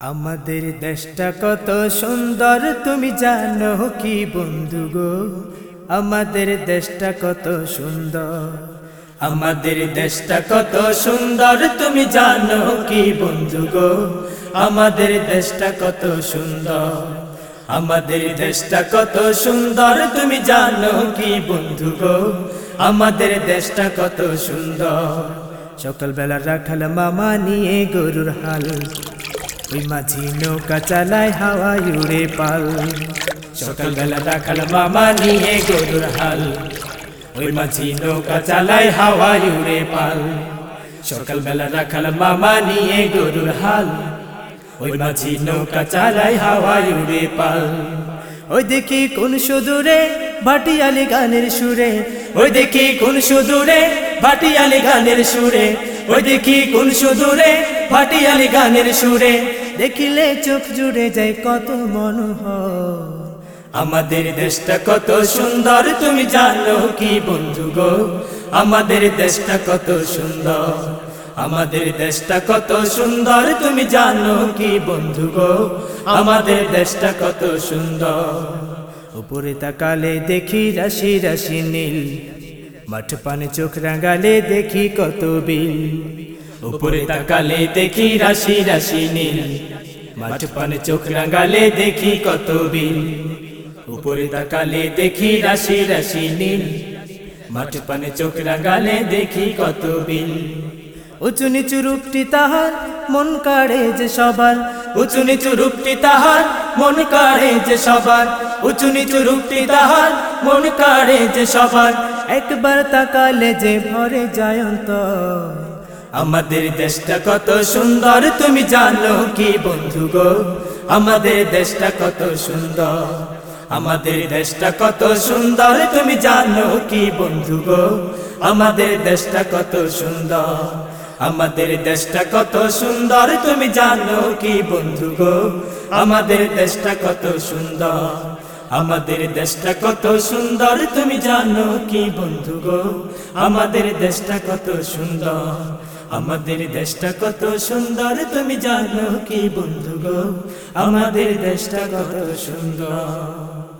আমাদের দেশটা কত সুন্দর, তুমি জানো কি বন্ধু গো? আমাদের দেশটা কত সুন্দর, আমাদের দেশটা কত সুন্দর, তুমি জানো কি বন্ধু গো? আমাদের দেশটা কত সুন্দর, আমাদের দেশটা কত সুন্দর, তুমি জানো কি বন্ধু গো? আমাদের দেশটা কত সুন্দর। সকালবেলা রাখাল মামা নিয়ে গরুর হাল ওই মাঝি নৌকা চালায় হাওয়ায় উড়ে পাল? সকালবেলা রাখাল মামা নিয়ে গরুর হাল। ওই মাঝি নৌকা চালায় হাওয়ায় উড়ে পাল? সকালবেলা রাখাল মামা নিয়ে গরুর হাল। ওই মাঝি নৌকা চালায় হাওয়ায় উড়ে পাল? ওই দেখি কোন সুদূরে ভাটিয়ালি গানের সুরে। ওই দেখি কোন সুদূরে ভাটিয়ালি গানের সুরে। ওই দেখি কোন সুদূরে, ভাটিয়ালি গানের সুরে। দেখিলে চোখ জুড়ে যায় কত মনোহর। আমাদের দেশটা কত সুন্দর, তুমি জানো কি বন্ধু গো? আমাদের দেশটা কত সুন্দর, আমাদের দেশটা কত সুন্দর, তুমি জানো কি বন্ধু গো? আমাদের দেশটা কত সুন্দর। উপরে তাকালে দেখি রাশি রাশি নীল মাঠ পানে চোখ রাঙালে দেখি কত বিল। উপরে তাকালে দেখি রাশি রাশি নীল। মাঠ পানে চোখ রাঙালে দেখি কত বিল। উপরে তাকালে দেখি রাশি রাশি নীল। মাঠ পানে চোখ রাঙালে দেখি কত বিল। উঁচু নিচু রূপটি তাহার, মন কাড়ে যে সবার। উঁচু নিচু রূপটি তাহার, মন কাড়ে যে সবার। উঁচু নিচু রূপটি তাহার, মন কাড়ে যে সবার। একবার তাকালে যে ভরে যায় আমাদের দেশটা কত সুন্দর, তুমি জানো কি বন্ধু গো? আমাদের দেশটা কত সুন্দর, আমাদের দেশটা কত সুন্দর, তুমি জানো কি বন্ধু গো? আমাদের দেশটা কত সুন্দর। আমাদের দেশটা কত সুন্দর, তুমি জানো কি বন্ধু গো? আমাদের দেশটা কত সুন্দর, আমাদের দেশটা কত সুন্দর, তুমি জানো কি বন্ধু গো? আমাদের দেশটা কত সুন্দর, আমাদের দেশটা কত সুন্দর, তুমি জানো কি বন্ধু গো? আমাদের দেশটা কত সুন্দর।